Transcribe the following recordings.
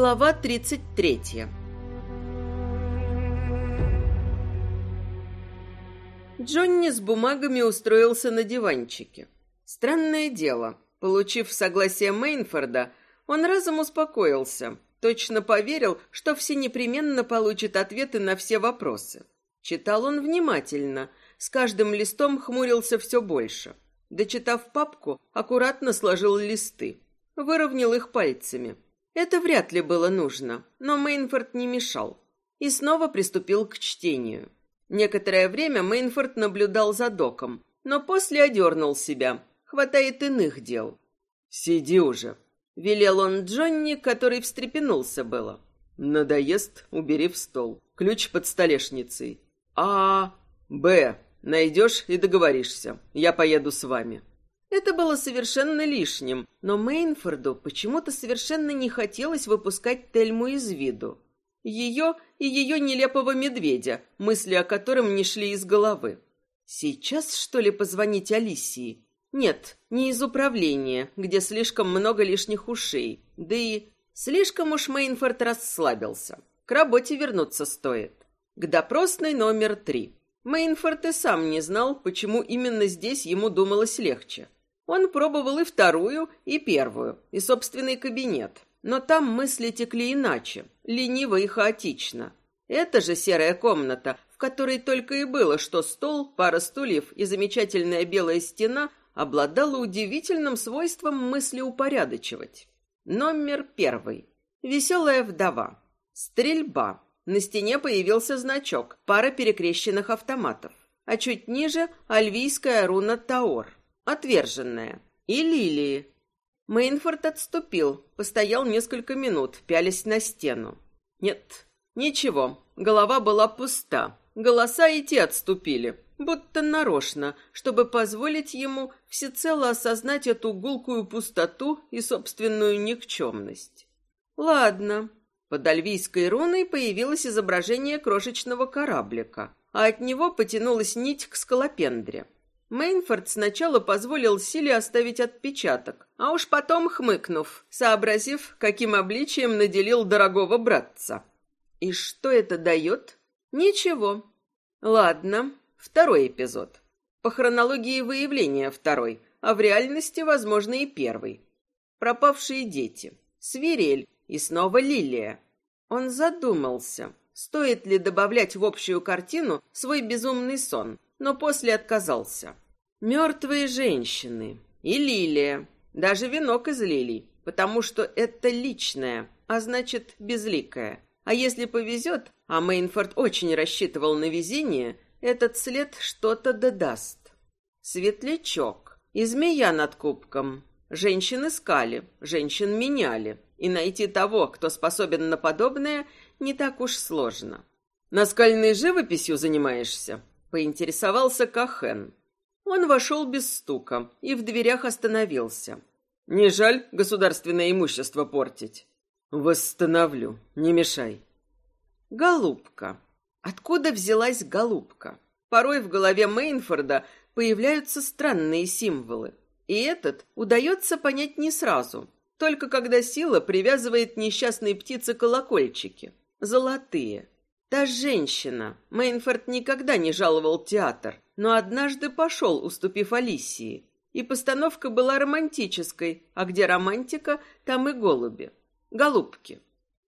Глава 33 Джонни с бумагами устроился на диванчике. Странное дело. Получив согласие Мейнфорда, он разом успокоился. Точно поверил, что все непременно получат ответы на все вопросы. Читал он внимательно. С каждым листом хмурился все больше. Дочитав папку, аккуратно сложил листы. Выровнял их пальцами. Это вряд ли было нужно, но Мейнфорд не мешал. И снова приступил к чтению. Некоторое время Мейнфорд наблюдал за доком, но после одернул себя. Хватает иных дел. «Сиди уже», — велел он Джонни, который встрепенулся было. «Надоест, убери в стол. Ключ под столешницей». «А...» «Б. Найдешь и договоришься. Я поеду с вами». Это было совершенно лишним, но Мейнфорду почему-то совершенно не хотелось выпускать Тельму из виду. Ее и ее нелепого медведя, мысли о котором не шли из головы. Сейчас, что ли, позвонить Алисии? Нет, не из управления, где слишком много лишних ушей. Да и слишком уж Мейнфорд расслабился. К работе вернуться стоит. К допросной номер три. Мейнфорд и сам не знал, почему именно здесь ему думалось легче. Он пробовал и вторую, и первую, и собственный кабинет. Но там мысли текли иначе, лениво и хаотично. Это же серая комната, в которой только и было, что стол, пара стульев и замечательная белая стена обладала удивительным свойством мысли упорядочивать. Номер первый. Веселая вдова. Стрельба. На стене появился значок, пара перекрещенных автоматов. А чуть ниже – альвийская руна Таор – отверженная, и лилии. Мейнфорд отступил, постоял несколько минут, пялясь на стену. Нет, ничего, голова была пуста. Голоса и те отступили, будто нарочно, чтобы позволить ему всецело осознать эту гулкую пустоту и собственную никчемность. Ладно. Под альвийской руной появилось изображение крошечного кораблика, а от него потянулась нить к скалопендре. Мейнфорд сначала позволил Силе оставить отпечаток, а уж потом хмыкнув, сообразив, каким обличием наделил дорогого братца. И что это дает? Ничего. Ладно, второй эпизод. По хронологии выявления второй, а в реальности, возможно, и первый. Пропавшие дети. Свирель и снова Лилия. Он задумался, стоит ли добавлять в общую картину свой безумный сон, но после отказался. Мертвые женщины и лилия, даже венок из лилий, потому что это личное, а значит безликое. А если повезет, а Мейнфорд очень рассчитывал на везение, этот след что-то додаст. Светлячок и змея над кубком. Женщин искали, женщин меняли, и найти того, кто способен на подобное, не так уж сложно. «Наскальной живописью занимаешься?» Поинтересовался Кахен. Он вошел без стука и в дверях остановился. «Не жаль государственное имущество портить?» «Восстановлю, не мешай». Голубка. Откуда взялась голубка? Порой в голове Мейнфорда появляются странные символы. И этот удается понять не сразу, только когда сила привязывает несчастные птицы колокольчики. Золотые. Та женщина. Мейнфорд никогда не жаловал театр, но однажды пошел, уступив Алисии. И постановка была романтической, а где романтика, там и голуби. Голубки.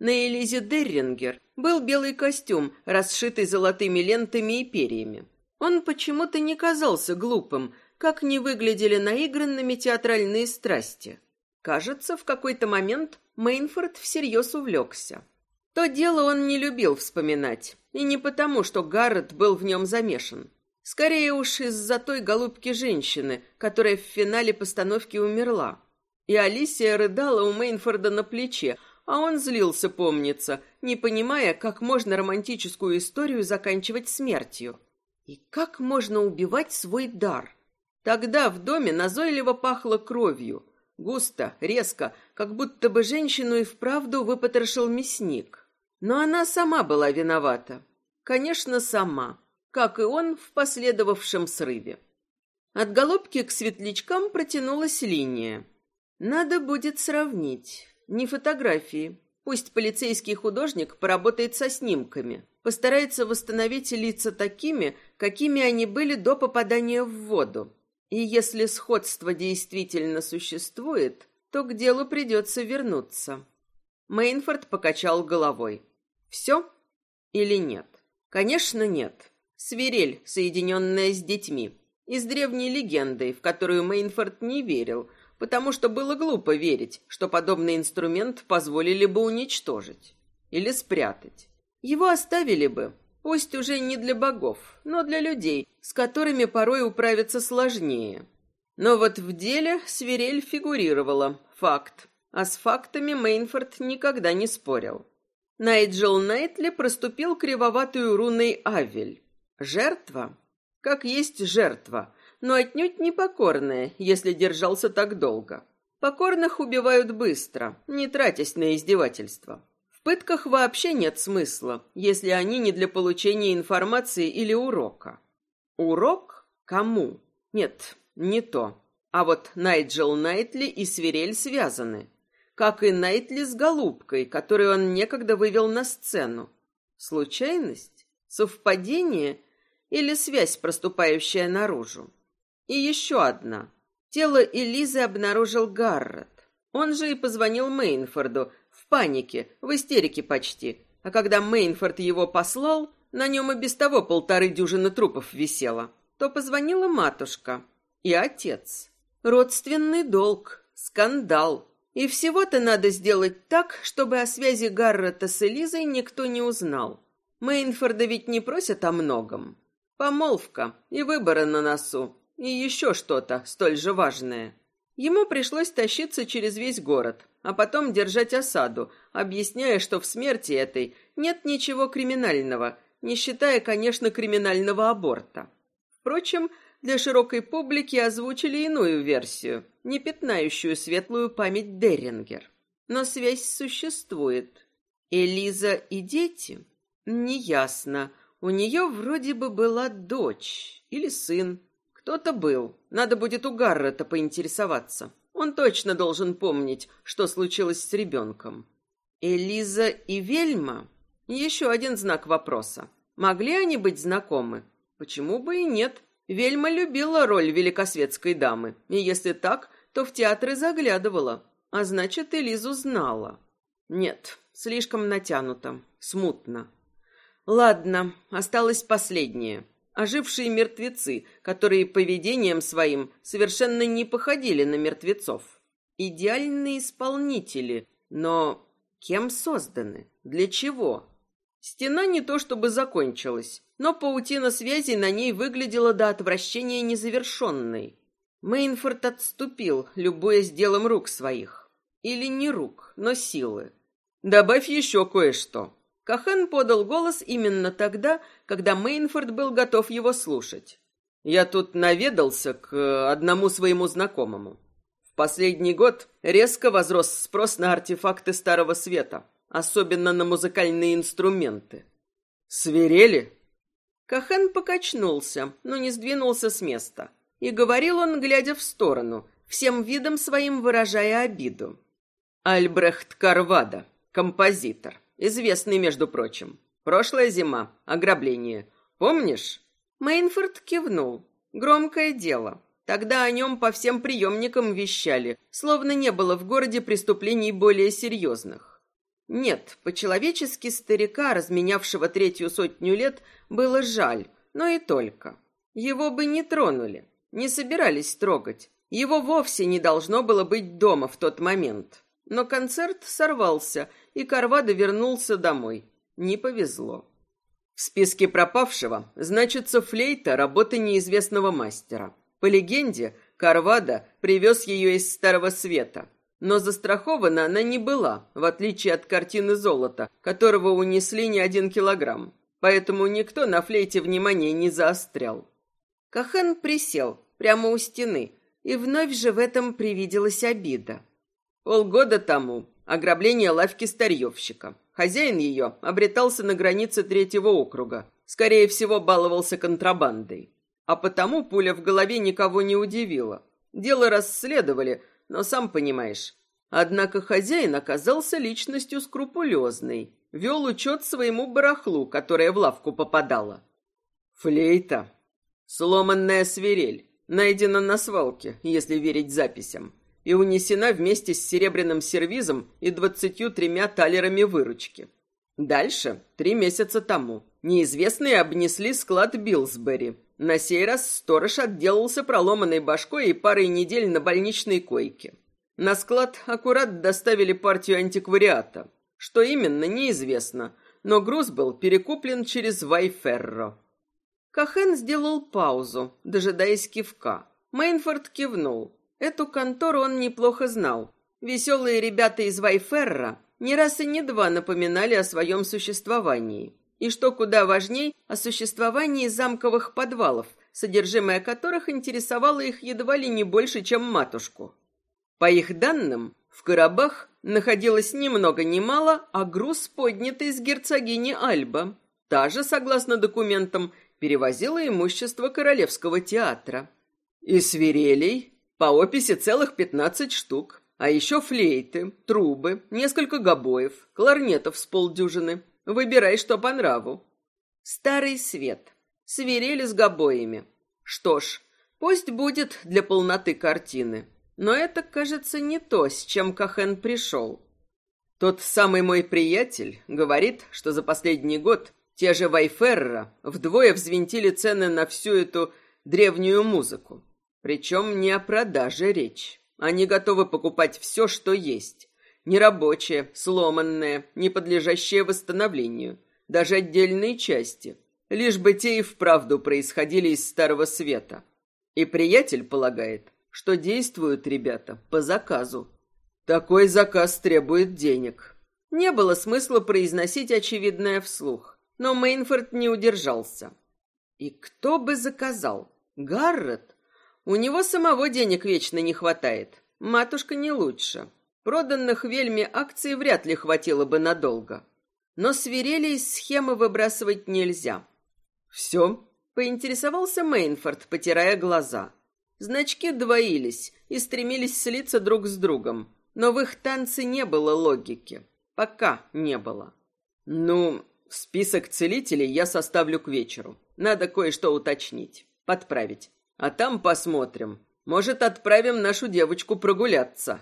На Элизе Деррингер был белый костюм, расшитый золотыми лентами и перьями. Он почему-то не казался глупым, как не выглядели наигранными театральные страсти. Кажется, в какой-то момент Мейнфорд всерьез увлекся. То дело он не любил вспоминать, и не потому, что Гаррет был в нем замешан. Скорее уж из-за той голубки женщины, которая в финале постановки умерла. И Алисия рыдала у Мейнфорда на плече, а он злился, помнится, не понимая, как можно романтическую историю заканчивать смертью. И как можно убивать свой дар? Тогда в доме назойливо пахло кровью. Густо, резко, как будто бы женщину и вправду выпотрошил мясник. Но она сама была виновата. Конечно, сама, как и он в последовавшем срыве. От голубки к светлячкам протянулась линия. Надо будет сравнить. Не фотографии. Пусть полицейский художник поработает со снимками, постарается восстановить лица такими, какими они были до попадания в воду. И если сходство действительно существует, то к делу придется вернуться. Мейнфорд покачал головой. Все или нет? Конечно, нет. Свирель, соединенная с детьми. Из древней легенды, в которую Мейнфорд не верил, потому что было глупо верить, что подобный инструмент позволили бы уничтожить или спрятать. Его оставили бы, пусть уже не для богов, но для людей, с которыми порой управиться сложнее. Но вот в деле свирель фигурировала, факт, а с фактами Мейнфорд никогда не спорил. Найджел Найтли проступил кривоватую руной Авель. Жертва? Как есть жертва, но отнюдь не покорная, если держался так долго. Покорных убивают быстро, не тратясь на издевательства. В пытках вообще нет смысла, если они не для получения информации или урока. Урок? Кому? Нет, не то. А вот Найджел Найтли и Свирель связаны как и Найтли с голубкой, которую он некогда вывел на сцену. Случайность? Совпадение? Или связь, проступающая наружу? И еще одна. Тело Элизы обнаружил Гаррет. Он же и позвонил Мейнфорду в панике, в истерике почти. А когда Мейнфорд его послал, на нем и без того полторы дюжины трупов висело. То позвонила матушка и отец. Родственный долг, скандал, и всего-то надо сделать так, чтобы о связи Гаррета с Элизой никто не узнал. Мейнфорда ведь не просят о многом. Помолвка и выборы на носу, и еще что-то столь же важное. Ему пришлось тащиться через весь город, а потом держать осаду, объясняя, что в смерти этой нет ничего криминального, не считая, конечно, криминального аборта. Впрочем, для широкой публики озвучили иную версию, не пятнающую светлую память Деррингер. Но связь существует. Элиза и дети? Неясно. У нее вроде бы была дочь или сын. Кто-то был. Надо будет у Гаррета поинтересоваться. Он точно должен помнить, что случилось с ребенком. Элиза и Вельма? Еще один знак вопроса. Могли они быть знакомы? Почему бы и нет? Вельма любила роль великосветской дамы, и если так, то в театры заглядывала, а значит, Элизу знала. Нет, слишком натянуто, смутно. Ладно, осталось последнее. Ожившие мертвецы, которые поведением своим совершенно не походили на мертвецов. Идеальные исполнители, но кем созданы? Для чего? Стена не то чтобы закончилась, но паутина связей на ней выглядела до отвращения незавершенной. Мейнфорд отступил, любуясь делом рук своих. Или не рук, но силы. «Добавь еще кое-что». Кахан подал голос именно тогда, когда Мейнфорд был готов его слушать. «Я тут наведался к одному своему знакомому. В последний год резко возрос спрос на артефакты Старого Света особенно на музыкальные инструменты. Свирели? Кахан покачнулся, но не сдвинулся с места. И говорил он, глядя в сторону, всем видом своим выражая обиду. Альбрехт Карвада, композитор, известный, между прочим. Прошлая зима, ограбление. Помнишь? Мейнфорд кивнул. Громкое дело. Тогда о нем по всем приемникам вещали, словно не было в городе преступлений более серьезных. Нет, по-человечески старика, разменявшего третью сотню лет, было жаль, но и только. Его бы не тронули, не собирались трогать. Его вовсе не должно было быть дома в тот момент. Но концерт сорвался, и Карвадо вернулся домой. Не повезло. В списке пропавшего значится флейта работы неизвестного мастера. По легенде, Карвадо привез ее из Старого Света, но застрахована она не была, в отличие от картины золота, которого унесли не один килограмм. Поэтому никто на флейте внимания не заострял. Кахан присел прямо у стены, и вновь же в этом привиделась обида. Полгода тому ограбление лавки старьевщика. Хозяин ее обретался на границе третьего округа. Скорее всего, баловался контрабандой. А потому пуля в голове никого не удивила. Дело расследовали, но сам понимаешь, Однако хозяин оказался личностью скрупулезной, вел учет своему барахлу, которое в лавку попадало. Флейта. Сломанная свирель. Найдена на свалке, если верить записям, и унесена вместе с серебряным сервизом и двадцатью тремя талерами выручки. Дальше, три месяца тому, неизвестные обнесли склад Билсбери. На сей раз сторож отделался проломанной башкой и парой недель на больничной койке. На склад аккурат доставили партию антиквариата. Что именно, неизвестно, но груз был перекуплен через Вайферро. Кахен сделал паузу, дожидаясь кивка. Мейнфорд кивнул. Эту контору он неплохо знал. Веселые ребята из Вайферра не раз и не два напоминали о своем существовании. И что куда важней, о существовании замковых подвалов, содержимое которых интересовало их едва ли не больше, чем матушку. По их данным, в Карабах находилось ни много ни мало, а груз, поднятый из герцогини Альба. Та же, согласно документам, перевозила имущество Королевского театра. И свирелей по описи целых пятнадцать штук. А еще флейты, трубы, несколько гобоев, кларнетов с полдюжины. Выбирай, что по нраву. Старый свет. Свирели с гобоями. Что ж, пусть будет для полноты картины. Но это, кажется, не то, с чем Кахен пришел. Тот самый мой приятель говорит, что за последний год те же Вайферра вдвое взвинтили цены на всю эту древнюю музыку. Причем не о продаже речь. Они готовы покупать все, что есть. Нерабочее, сломанное, не подлежащее восстановлению. Даже отдельные части. Лишь бы те и вправду происходили из Старого Света. И приятель полагает, что действуют ребята по заказу. Такой заказ требует денег. Не было смысла произносить очевидное вслух, но Мейнфорд не удержался. И кто бы заказал? Гаррет? У него самого денег вечно не хватает. Матушка не лучше. Проданных вельме акций вряд ли хватило бы надолго. Но свирели из схемы выбрасывать нельзя. «Все?» — поинтересовался Мейнфорд, потирая глаза. Значки двоились и стремились слиться друг с другом, но в их танце не было логики. Пока не было. Ну, список целителей я составлю к вечеру. Надо кое-что уточнить, подправить. А там посмотрим. Может, отправим нашу девочку прогуляться.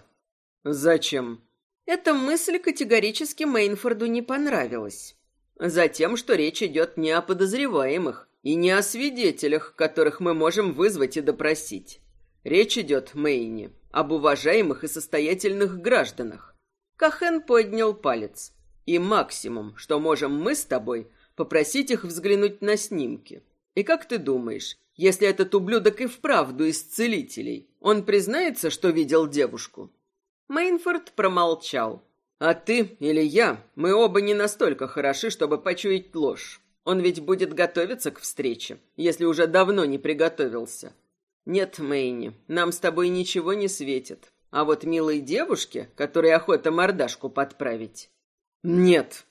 Зачем? Эта мысль категорически Мейнфорду не понравилась. Затем, что речь идет не о подозреваемых, и не о свидетелях, которых мы можем вызвать и допросить. Речь идет, Мэйни, об уважаемых и состоятельных гражданах. Кахен поднял палец. И максимум, что можем мы с тобой, попросить их взглянуть на снимки. И как ты думаешь, если этот ублюдок и вправду из целителей, он признается, что видел девушку? Мейнфорд промолчал. А ты или я, мы оба не настолько хороши, чтобы почуять ложь. Он ведь будет готовиться к встрече, если уже давно не приготовился. Нет, Мэйни, нам с тобой ничего не светит. А вот милой девушке, которой охота мордашку подправить... Нет.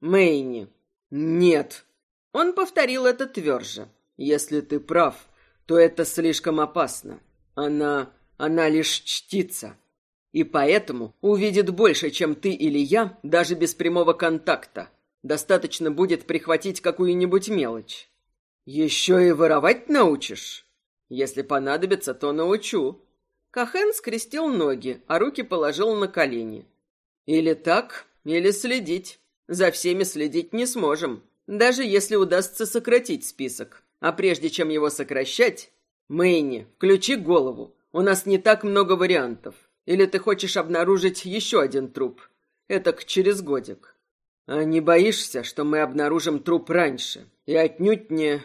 Мэйни. Нет. Он повторил это тверже. Если ты прав, то это слишком опасно. Она... она лишь чтится. И поэтому увидит больше, чем ты или я, даже без прямого контакта. Достаточно будет прихватить какую-нибудь мелочь. Еще и воровать научишь? Если понадобится, то научу. Кахен скрестил ноги, а руки положил на колени. Или так, или следить. За всеми следить не сможем, даже если удастся сократить список. А прежде чем его сокращать, Мэйни, включи голову. У нас не так много вариантов. Или ты хочешь обнаружить еще один труп? Это через годик. А не боишься, что мы обнаружим труп раньше? И отнюдь не...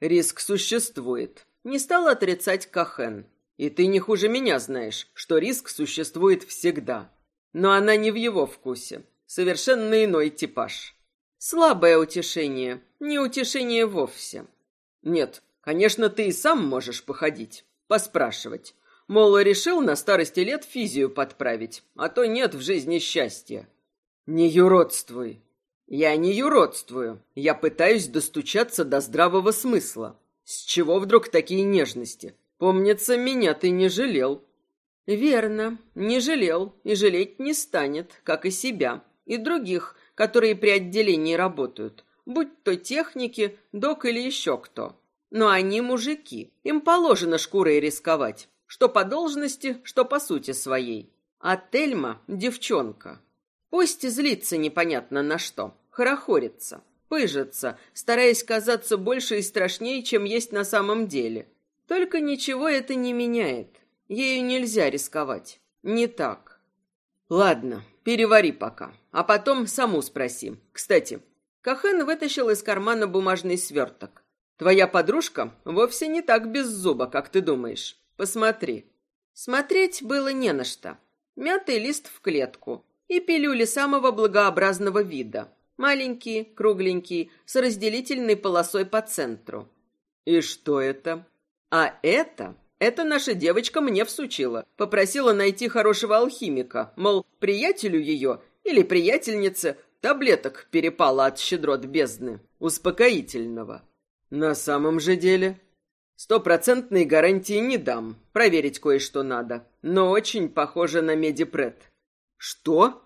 Риск существует. Не стал отрицать Кахен. И ты не хуже меня знаешь, что риск существует всегда. Но она не в его вкусе. Совершенно иной типаж. Слабое утешение, не утешение вовсе. Нет, конечно, ты и сам можешь походить, поспрашивать. Мол, решил на старости лет физию подправить, а то нет в жизни счастья. «Не юродствуй!» «Я не юродствую. Я пытаюсь достучаться до здравого смысла. С чего вдруг такие нежности? Помнится, меня ты не жалел». Верно, не жалел и жалеть не станет, как и себя, и других, которые при отделении работают, будь то техники, док или еще кто. Но они мужики, им положено шкурой рисковать, что по должности, что по сути своей. А Тельма — девчонка. Пусть злится непонятно на что, хорохорится, пыжится, стараясь казаться больше и страшнее, чем есть на самом деле. Только ничего это не меняет. Ею нельзя рисковать. Не так. Ладно, перевари пока, а потом саму спроси. Кстати, Кахан вытащил из кармана бумажный сверток. Твоя подружка вовсе не так беззуба, как ты думаешь. Посмотри. Смотреть было не на что. Мятый лист в клетку и пилюли самого благообразного вида. Маленькие, кругленькие, с разделительной полосой по центру. И что это? А это это наша девочка мне всучила. Попросила найти хорошего алхимика. Мол, приятелю ее или приятельнице таблеток перепало от щедрот бездны. Успокоительного. На самом же деле... Стопроцентной гарантии не дам. Проверить кое-что надо. Но очень похоже на медипред. Что?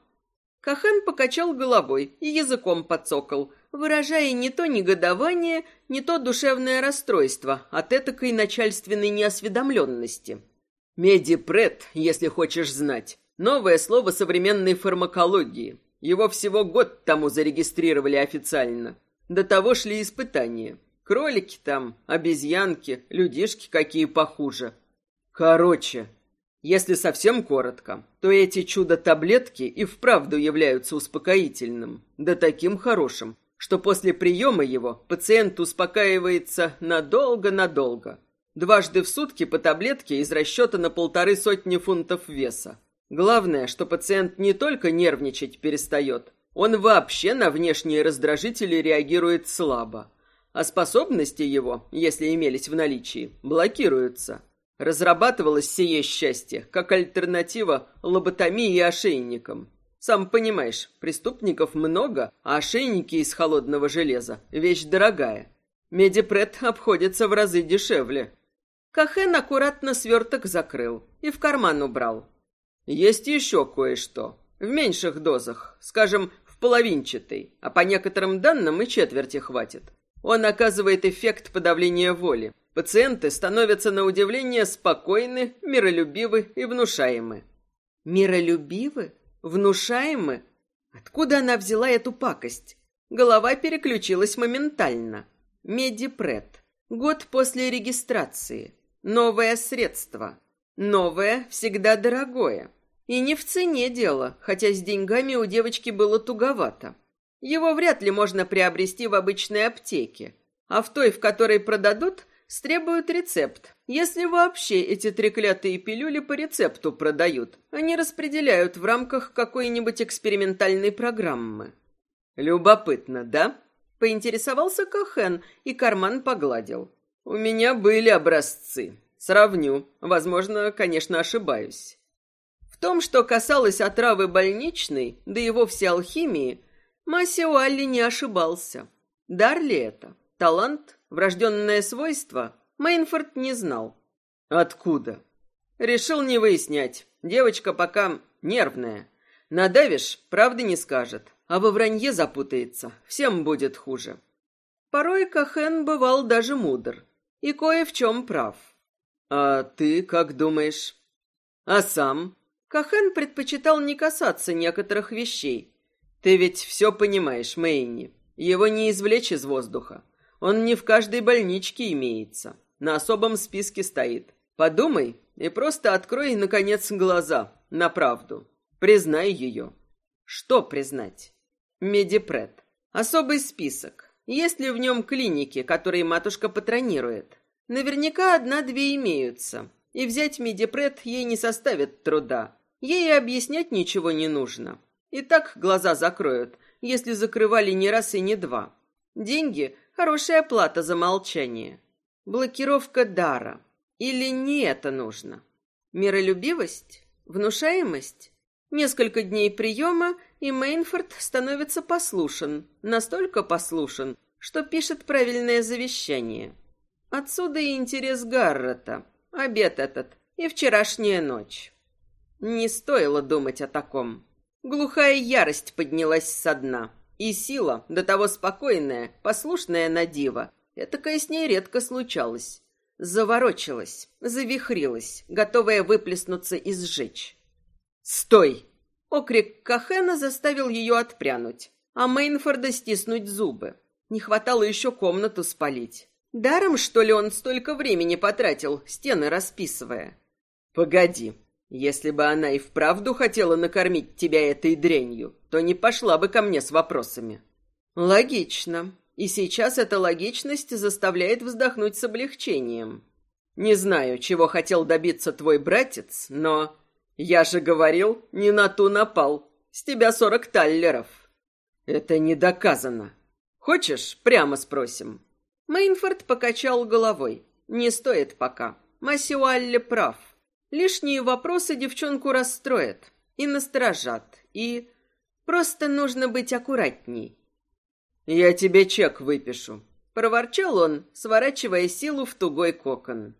Кахан покачал головой и языком подцокал, выражая не то негодование, не то душевное расстройство от этакой начальственной неосведомленности. Медипред, если хочешь знать, новое слово современной фармакологии. Его всего год тому зарегистрировали официально. До того шли испытания. Кролики там, обезьянки, людишки какие похуже. Короче, если совсем коротко, то эти чудо-таблетки и вправду являются успокоительным, да таким хорошим, что после приема его пациент успокаивается надолго-надолго. Дважды в сутки по таблетке из расчета на полторы сотни фунтов веса. Главное, что пациент не только нервничать перестает, он вообще на внешние раздражители реагирует слабо. А способности его, если имелись в наличии, блокируются. Разрабатывалось сие счастье как альтернатива лоботомии и ошейникам. Сам понимаешь, преступников много, а ошейники из холодного железа – вещь дорогая. Медипред обходится в разы дешевле. Кахен аккуратно сверток закрыл и в карман убрал. Есть еще кое-что. В меньших дозах, скажем, в половинчатой, а по некоторым данным и четверти хватит. Он оказывает эффект подавления воли. Пациенты становятся на удивление спокойны, миролюбивы и внушаемы. Миролюбивы? Внушаемы? Откуда она взяла эту пакость? Голова переключилась моментально. Медипред. Год после регистрации. Новое средство. Новое всегда дорогое. И не в цене дело, хотя с деньгами у девочки было туговато. Его вряд ли можно приобрести в обычной аптеке. А в той, в которой продадут, Стребуют рецепт. Если вообще эти треклятые пилюли по рецепту продают, они распределяют в рамках какой-нибудь экспериментальной программы. Любопытно, да? Поинтересовался Кахен и карман погладил. У меня были образцы. Сравню. Возможно, конечно, ошибаюсь. В том, что касалось отравы больничной, да и вовсе алхимии, Масио Алли не ошибался. Дар ли это? Талант? Врожденное свойство Мейнфорд не знал. Откуда? Решил не выяснять. Девочка пока нервная. Надавишь, правды не скажет, а во вранье запутается. Всем будет хуже. Порой Кахен бывал даже мудр. И кое в чем прав. А ты как думаешь? А сам? Кахен предпочитал не касаться некоторых вещей. Ты ведь все понимаешь, Мэйни. Его не извлечь из воздуха. Он не в каждой больничке имеется. На особом списке стоит. Подумай и просто открой, наконец, глаза на правду. Признай ее. Что признать? Медипред. Особый список. Есть ли в нем клиники, которые матушка патронирует? Наверняка одна-две имеются. И взять медипред ей не составит труда. Ей объяснять ничего не нужно. И так глаза закроют, если закрывали не раз и не два. Деньги Хорошая плата за молчание. Блокировка дара. Или не это нужно? Миролюбивость? Внушаемость? Несколько дней приема, и Мейнфорд становится послушен. Настолько послушен, что пишет правильное завещание. Отсюда и интерес Гаррета. Обед этот и вчерашняя ночь. Не стоило думать о таком. Глухая ярость поднялась со дна. И сила, до того спокойная, послушная на диво, этакая с ней редко случалась. Заворочилась, завихрилась, готовая выплеснуться и сжечь. «Стой!» Окрик Кахена заставил ее отпрянуть, а Мейнфорда стиснуть зубы. Не хватало еще комнату спалить. Даром, что ли, он столько времени потратил, стены расписывая? «Погоди, если бы она и вправду хотела накормить тебя этой дрянью, то не пошла бы ко мне с вопросами. Логично. И сейчас эта логичность заставляет вздохнуть с облегчением. Не знаю, чего хотел добиться твой братец, но... Я же говорил, не на ту напал. С тебя сорок таллеров. Это не доказано. Хочешь, прямо спросим? Мейнфорд покачал головой. Не стоит пока. Масюалли прав. Лишние вопросы девчонку расстроят и насторожат, и просто нужно быть аккуратней. «Я тебе чек выпишу», — проворчал он, сворачивая силу в тугой кокон.